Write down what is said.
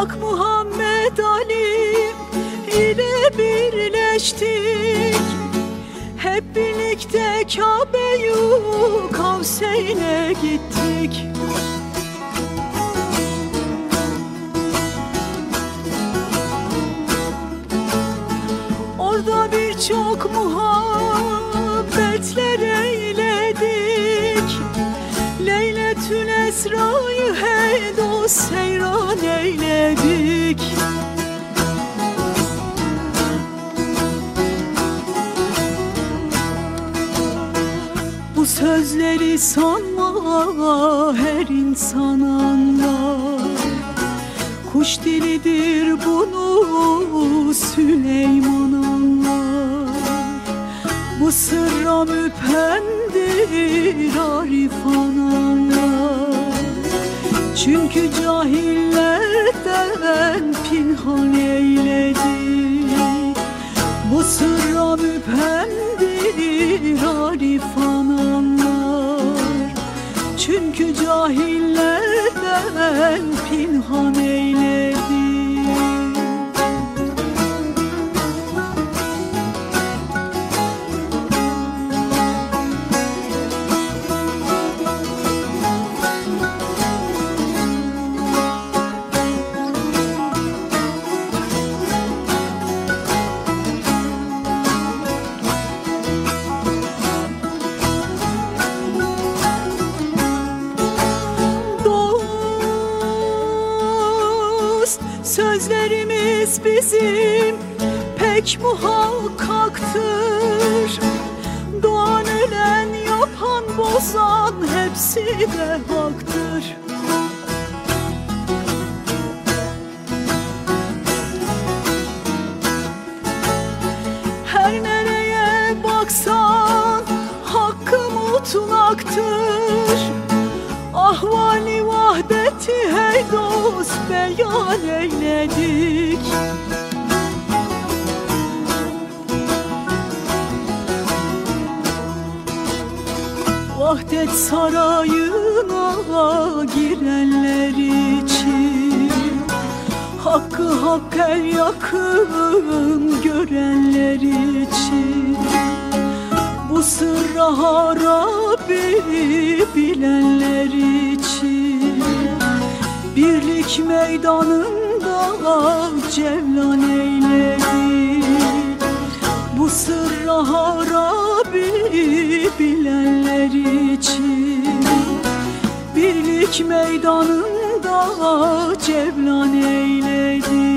Hak Muhammed Ali ile birleştik. Hep birlikte Kabe'yi Kavseyn'e gittik. Orada birçok muhabbetlere Esra'yı hey dost seyran eyledik. Bu sözleri sanma her insan anlar. Kuş dilidir bunu Süleyman anlar. Bu sırra müpendir Arif anlar Çünkü cahillerden pinhan eyledik Bu sırra müpendir Arif anlar. Çünkü cahillerden pinhan eyledik Sözlerimiz bizim pek muhakkaktır Doğan ölen yapan bozan hepsi de haktır. Her nereye baksan hakkı mutlaktır Ahvali vahdeti hey dost beyan eyledik. Vahdet sarayına girenler için Hakkı hak el yakın görenler için. Bu sırra harabi bilenler için Birlik meydanında cevlan eyledik Bu sırra harabi bilenler için. Birlik meydanında cevlan eyledik